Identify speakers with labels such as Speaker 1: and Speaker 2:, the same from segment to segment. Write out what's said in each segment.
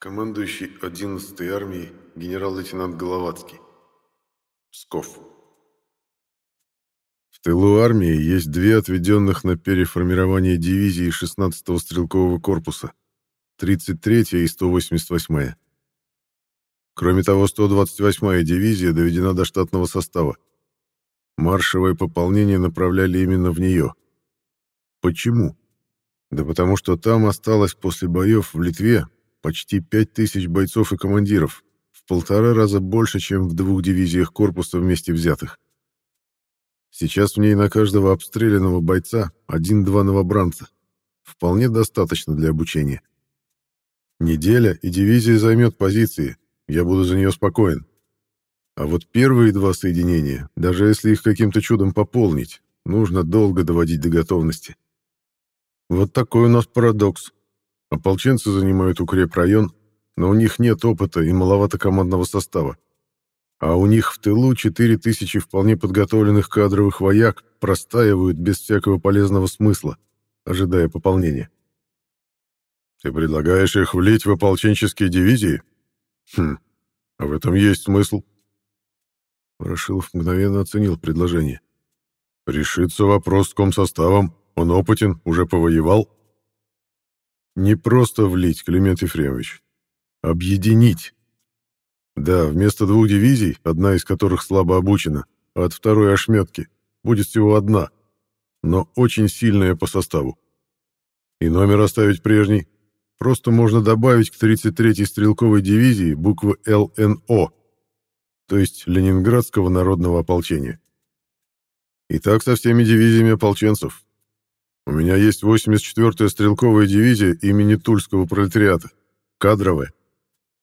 Speaker 1: Командующий 11-й армией генерал-лейтенант Головацкий. Псков. В тылу армии есть две отведенных на переформирование дивизии 16-го стрелкового корпуса, 33-я и 188-я. Кроме того, 128-я дивизия доведена до штатного состава. Маршевое пополнение направляли именно в нее. Почему? Да потому что там осталось после боев в Литве почти 5000 бойцов и командиров, в полтора раза больше, чем в двух дивизиях корпуса вместе взятых. Сейчас в ней на каждого обстрелянного бойца один-два новобранца. Вполне достаточно для обучения. Неделя, и дивизия займет позиции. Я буду за нее спокоен. А вот первые два соединения, даже если их каким-то чудом пополнить, нужно долго доводить до готовности. Вот такой у нас парадокс. Ополченцы занимают укрепрайон, но у них нет опыта и маловато командного состава. А у них в тылу 4000 вполне подготовленных кадровых вояк простаивают без всякого полезного смысла, ожидая пополнения. Ты предлагаешь их влить в ополченческие дивизии? Хм, а в этом есть смысл. Ворошилов мгновенно оценил предложение. Решится вопрос с комсоставом, он опытен, уже повоевал. Не просто влить, Климент Ефремович. Объединить. Да, вместо двух дивизий, одна из которых слабо обучена, а от второй ошметки, будет всего одна, но очень сильная по составу. И номер оставить прежний. Просто можно добавить к 33-й стрелковой дивизии буквы ЛНО, то есть Ленинградского народного ополчения. И так со всеми дивизиями ополченцев, у меня есть 84-я стрелковая дивизия имени Тульского пролетариата. Кадровая.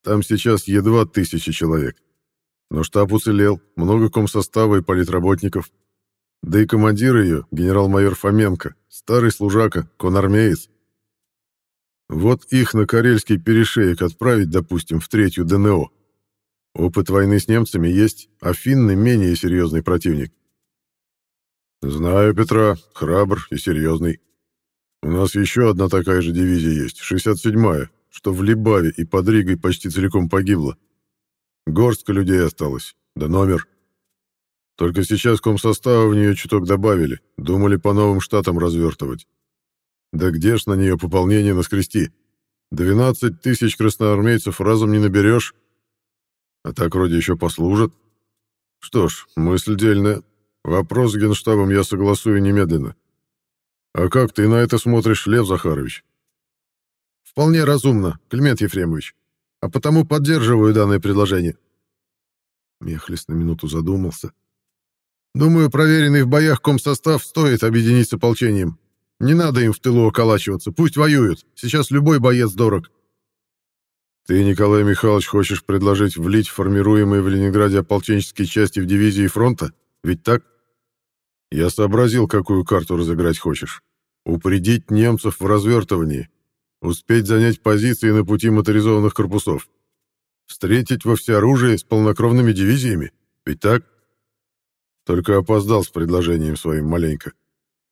Speaker 1: Там сейчас едва тысячи человек. Но штаб уцелел, много комсостава и политработников. Да и командир ее, генерал-майор Фоменко, старый служака, конармеец. Вот их на Карельский перешеек отправить, допустим, в третью ДНО. Опыт войны с немцами есть, а финны менее серьезный противник. «Знаю Петра, храбр и серьезный. У нас еще одна такая же дивизия есть, 67-я, что в Либаве и под Ригой почти целиком погибла. Горстка людей осталось, да номер. Только сейчас комсостава в нее чуток добавили, думали по новым штатам развертывать. Да где ж на нее пополнение наскрести? 12 тысяч красноармейцев разом не наберешь. А так вроде еще послужат. Что ж, мысль дельная, Вопрос с генштабом я согласую немедленно. А как ты на это смотришь, Лев Захарович?
Speaker 2: Вполне разумно, Климент Ефремович. А потому поддерживаю данное предложение.
Speaker 1: Мехлис на минуту задумался.
Speaker 2: Думаю, проверенный в боях комсостав стоит объединить с ополчением. Не надо им в тылу околачиваться, пусть воюют. Сейчас любой боец дорог.
Speaker 1: Ты, Николай Михайлович, хочешь предложить влить формируемые в Ленинграде ополченческие части в дивизии фронта? Ведь так? Я сообразил, какую карту разыграть хочешь. Упредить немцев в развертывании. Успеть занять позиции на пути моторизованных корпусов. Встретить во всеоружии с полнокровными дивизиями. Ведь так? Только опоздал с предложением своим маленько.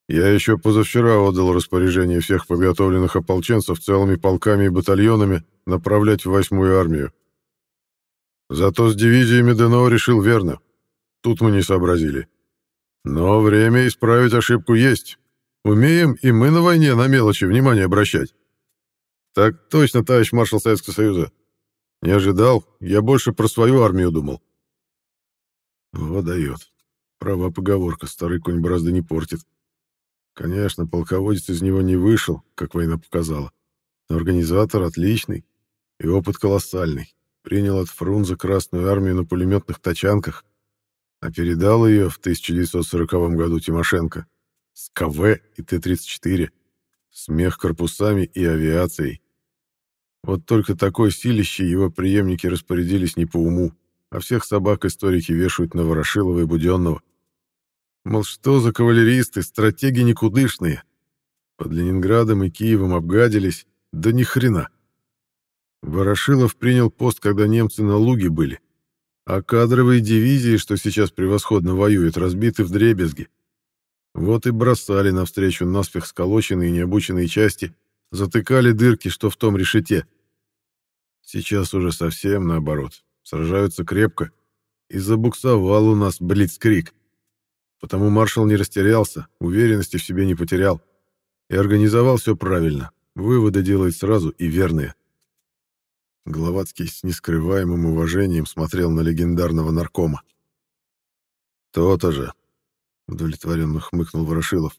Speaker 1: Я еще позавчера отдал распоряжение всех подготовленных ополченцев целыми полками и батальонами направлять в восьмую армию. Зато с дивизиями ДНО решил верно. Тут мы не сообразили. Но время исправить ошибку есть. Умеем и мы на войне на мелочи внимание обращать. Так точно, товарищ маршал Советского Союза. Не ожидал, я больше про свою армию думал. Вот дает. Права поговорка, старый конь бразды не портит. Конечно, полководец из него не вышел, как война показала. Но организатор отличный и опыт колоссальный. Принял от Фрунзе Красную армию на пулеметных тачанках, а передал ее в 1940 году Тимошенко с КВ и Т-34, смех корпусами и авиацией. Вот только такой силищей его преемники распорядились не по уму, а всех собак историки вешают на Ворошилова и Буденного. Мол, что за кавалеристы, стратеги никудышные. Под Ленинградом и Киевом обгадились, да ни хрена. Ворошилов принял пост, когда немцы на луге были, а кадровые дивизии, что сейчас превосходно воюют, разбиты в дребезги. Вот и бросали навстречу наспех сколоченные и необученные части, затыкали дырки, что в том решете. Сейчас уже совсем наоборот. Сражаются крепко. И забуксовал у нас блицкрик. Потому маршал не растерялся, уверенности в себе не потерял. И организовал все правильно. Выводы делает сразу и верные. Гловацкий с нескрываемым уважением смотрел на легендарного наркома. «То-то же», — удовлетворенно хмыкнул Ворошилов.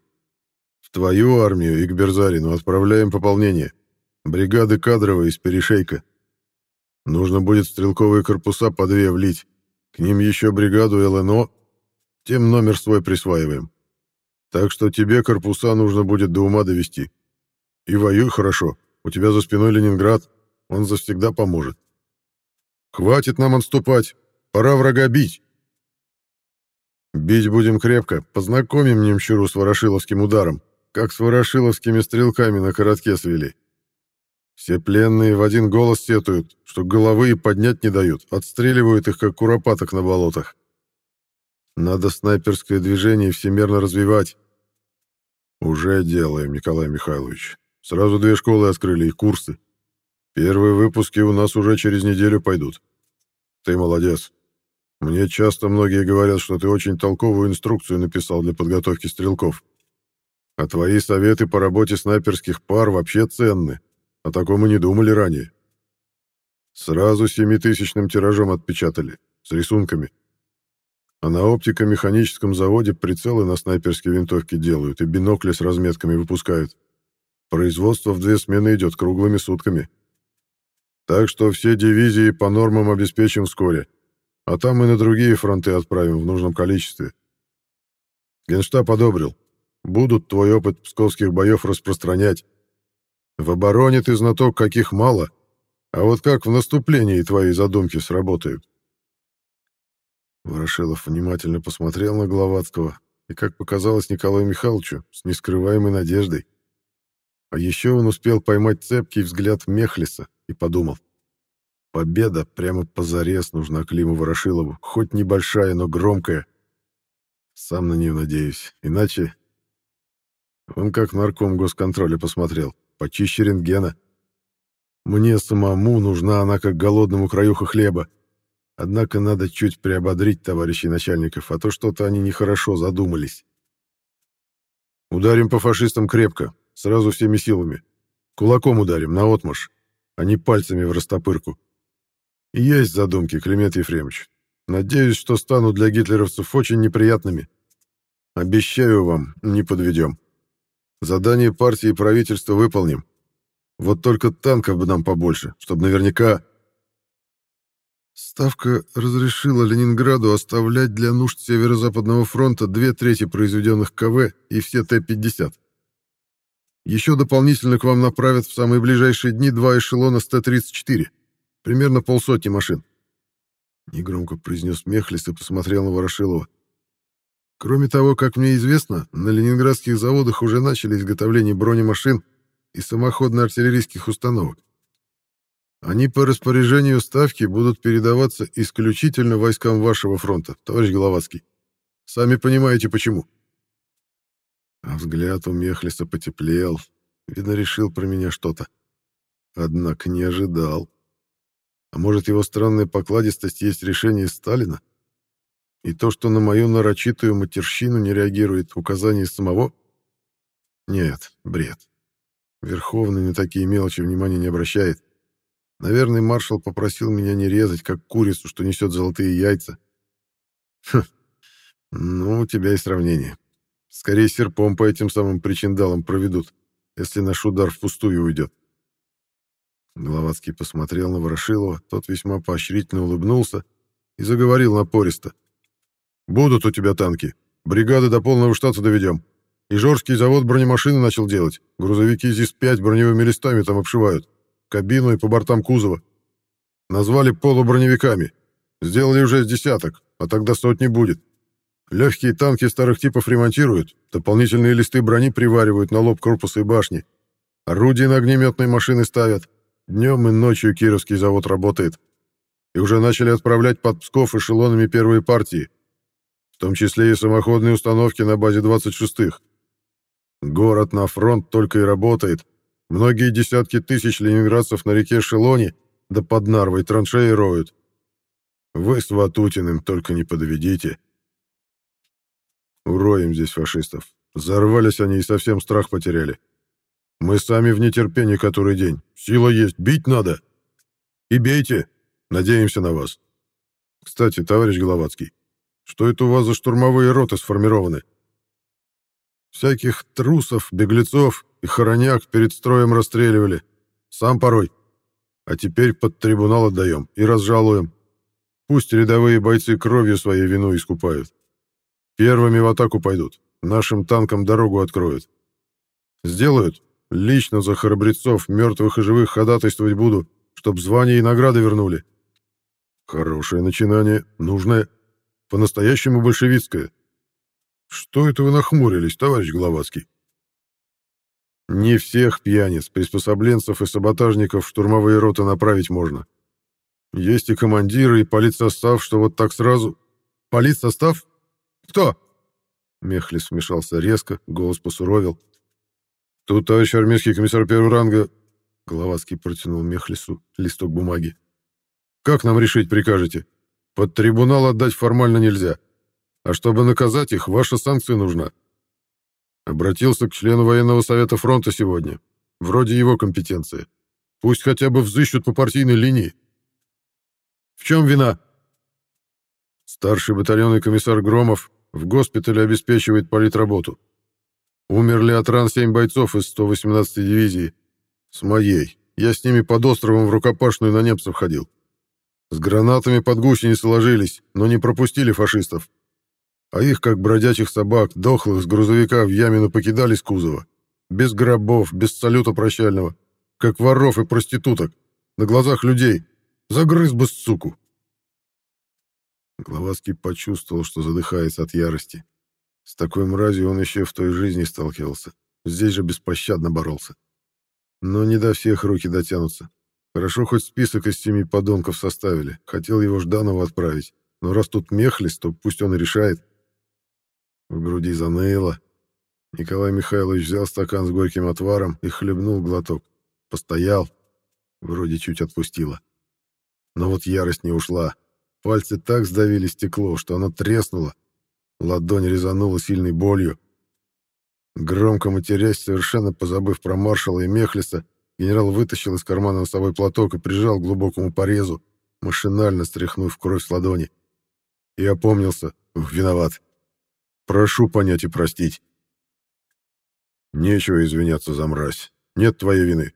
Speaker 1: «В твою армию и к Берзарину отправляем пополнение. Бригады кадровые из Перешейка. Нужно будет стрелковые корпуса по две влить. К ним еще бригаду ЛНО. Тем номер свой присваиваем. Так что тебе корпуса нужно будет до ума довести. И воюй хорошо. У тебя за спиной Ленинград. Он завсегда поможет. Хватит нам отступать. Пора врага бить. Бить будем крепко. Познакомим немчуру с ворошиловским ударом, как с ворошиловскими стрелками на коротке свели. Все пленные в один голос сетуют, что головы и поднять не дают, отстреливают их, как куропаток на болотах. Надо снайперское движение всемерно развивать. Уже делаем, Николай Михайлович. Сразу две школы открыли и курсы. Первые выпуски у нас уже через неделю пойдут. Ты молодец. Мне часто многие говорят, что ты очень толковую инструкцию написал для подготовки стрелков. А твои советы по работе снайперских пар вообще ценны. О таком и не думали ранее. Сразу семитысячным тиражом отпечатали, с рисунками. А на оптико-механическом заводе прицелы на снайперские винтовки делают и бинокли с разметками выпускают. Производство в две смены идет круглыми сутками. Так что все дивизии по нормам обеспечим вскоре, а там и на другие фронты отправим в нужном количестве. Генштаб одобрил. Будут твой опыт псковских боев распространять. В обороне ты знаток каких мало, а вот как в наступлении твои задумки сработают? Ворошилов внимательно посмотрел на Головацкого и, как показалось Николаю Михайловичу, с нескрываемой надеждой. А еще он успел поймать цепкий взгляд Мехлиса и подумал. Победа прямо позарез нужна Климу Ворошилову, хоть небольшая, но громкая. Сам на нее надеюсь, иначе... Он как нарком госконтроля посмотрел почище рентгена. Мне самому нужна она как голодному краюха хлеба. Однако надо чуть приободрить товарищей начальников, а то что-то они нехорошо задумались. Ударим по фашистам крепко, сразу всеми силами. Кулаком ударим, наотмашь, а не пальцами в растопырку. Есть задумки, Климент Ефремович. Надеюсь, что станут для гитлеровцев очень неприятными. Обещаю вам, не подведем. Задание партии и правительства выполним. Вот только танков бы нам побольше, чтобы наверняка... Ставка разрешила Ленинграду оставлять для нужд Северо-Западного фронта две трети произведенных КВ и все Т-50. Еще дополнительно к вам направят в самые ближайшие дни два эшелона с Т-34, примерно полсотни машин. Негромко произнес Мехлис и посмотрел на Ворошилова. Кроме того, как мне известно, на ленинградских заводах уже начали изготовление бронемашин и самоходно-артиллерийских установок. Они по распоряжению Ставки будут передаваться исключительно войскам вашего фронта, товарищ Головацкий. Сами понимаете, почему. А взгляд у Мехлиса потеплел. Видно, решил про меня что-то. Однако не ожидал. А может, его странная покладистость есть решение Сталина? И то, что на мою нарочитую матерщину не реагирует указание самого? Нет, бред. Верховный на такие мелочи внимания не обращает. Наверное, маршал попросил меня не резать, как курицу, что несет золотые яйца. Хм, ну, у тебя и сравнение. Скорее серпом по этим самым причиндалам проведут, если наш удар впустую уйдет. Гловацкий посмотрел на Ворошилова, тот весьма поощрительно улыбнулся и заговорил напористо. Будут у тебя танки. Бригады до полного штата доведем. И Жорский завод бронемашины начал делать. Грузовики ЗИС-5 броневыми листами там обшивают. Кабину и по бортам кузова. Назвали полуброневиками. Сделали уже с десяток, а тогда сотни будет. Легкие танки старых типов ремонтируют, дополнительные листы брони приваривают на лоб корпуса и башни. Орудия на огнеметные машины ставят. Днем и ночью Кировский завод работает. И уже начали отправлять под Псков эшелонами первые партии в том числе и самоходные установки на базе 26-х. Город на фронт только и работает. Многие десятки тысяч ленинградцев на реке Шелоне
Speaker 2: да под Нарвой траншеи роют. Вы с Ватутиным только не подведите. Уроем здесь фашистов. Зарвались они и совсем страх потеряли. Мы сами в нетерпении который день. Сила есть, бить надо. И бейте. Надеемся на вас. Кстати, товарищ Головацкий, что это у вас за штурмовые роты сформированы? Всяких трусов, беглецов и хороняк перед строем расстреливали. Сам порой. А теперь под трибунал отдаем и разжалуем. Пусть рядовые бойцы кровью своей вину искупают. Первыми в атаку пойдут. Нашим танкам дорогу откроют. Сделают. Лично за храбрецов, мертвых и живых ходатайствовать буду, чтоб звания и награды вернули. Хорошее начинание, нужное, по-настоящему большевистское. Что это вы нахмурились, товарищ Гловацкий? Не всех пьяниц, приспособленцев и саботажников в штурмовые роты направить можно. Есть и командиры, и политсостав, что вот так сразу... Политсостав? Кто? Мехлис вмешался резко, голос посуровил. Тут товарищ армейский комиссар первого ранга... Головацкий протянул Мехлису листок бумаги. Как нам решить прикажете? Под трибунал отдать формально нельзя. А чтобы наказать их, ваша санкция нужна. Обратился к члену военного совета фронта сегодня. Вроде его компетенции. Пусть хотя бы взыщут по партийной линии. В чем вина? Старший батальонный комиссар Громов в госпитале обеспечивает политработу. Умерли от ран семь бойцов из 118-й дивизии. С моей. Я с ними под островом в рукопашную на немцев ходил. С гранатами под гусеницы ложились, но не пропустили фашистов. А их, как бродячих собак, дохлых с грузовика в ямину покидали с кузова. Без гробов, без салюта прощального. Как воров и проституток. На глазах людей. Загрыз бы суку. Гловацкий почувствовал, что задыхается от ярости. С такой мразью он еще в той жизни сталкивался. Здесь же беспощадно боролся. Но не до всех руки дотянутся. Хорошо, хоть список из семи подонков составили. Хотел его Жданова отправить. Но раз тут мехлис, то пусть он и решает. В груди заныло. Николай Михайлович взял стакан с горьким отваром и хлебнул глоток. Постоял. Вроде чуть отпустило. Но вот ярость не ушла. Пальцы так сдавили стекло, что оно треснуло. Ладонь резанула сильной болью. Громко матерясь, совершенно позабыв про маршала и Мехлиса, генерал вытащил из кармана носовой платок и прижал к глубокому порезу, машинально стряхнув кровь с ладони. И опомнился. Виноват. Прошу понять и простить. Нечего извиняться за мразь. Нет твоей вины.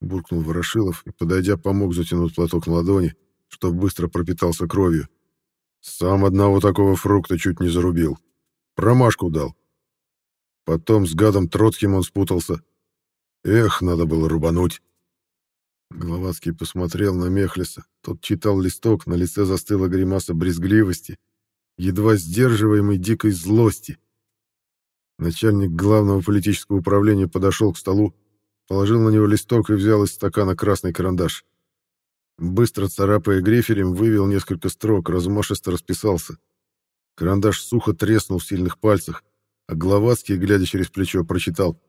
Speaker 2: Буркнул Ворошилов и, подойдя, помог затянуть платок на ладони, чтобы быстро пропитался кровью. Сам одного такого фрукта чуть не зарубил. Промашку дал. Потом с гадом Троцким он спутался. Эх, надо было рубануть. Головацкий посмотрел на Мехлиса. Тот читал листок, на лице застыла гримаса брезгливости едва сдерживаемой дикой злости. Начальник главного политического управления подошел к столу, положил на него листок и взял из стакана красный карандаш. Быстро царапая грифелем, вывел несколько строк, размашисто расписался. Карандаш сухо треснул в сильных пальцах, а Гловацкий, глядя через плечо, прочитал.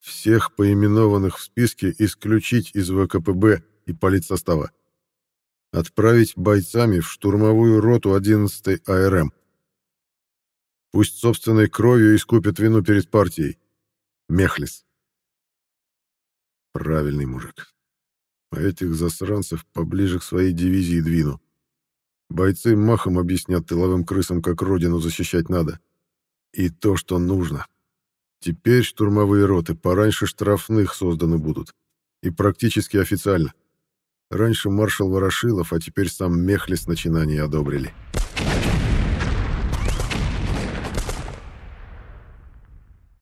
Speaker 2: «Всех поименованных в списке исключить из ВКПБ и политсостава отправить бойцами в штурмовую роту 11-й АРМ. Пусть собственной кровью искупят вину перед партией. Мехлис. Правильный мужик. А этих засранцев поближе к своей дивизии двину. Бойцы махом объяснят тыловым крысам, как родину защищать надо. И то, что нужно. Теперь штурмовые роты пораньше штрафных созданы будут. И практически официально. Раньше маршал Ворошилов, а теперь сам Мехлис начинание одобрили.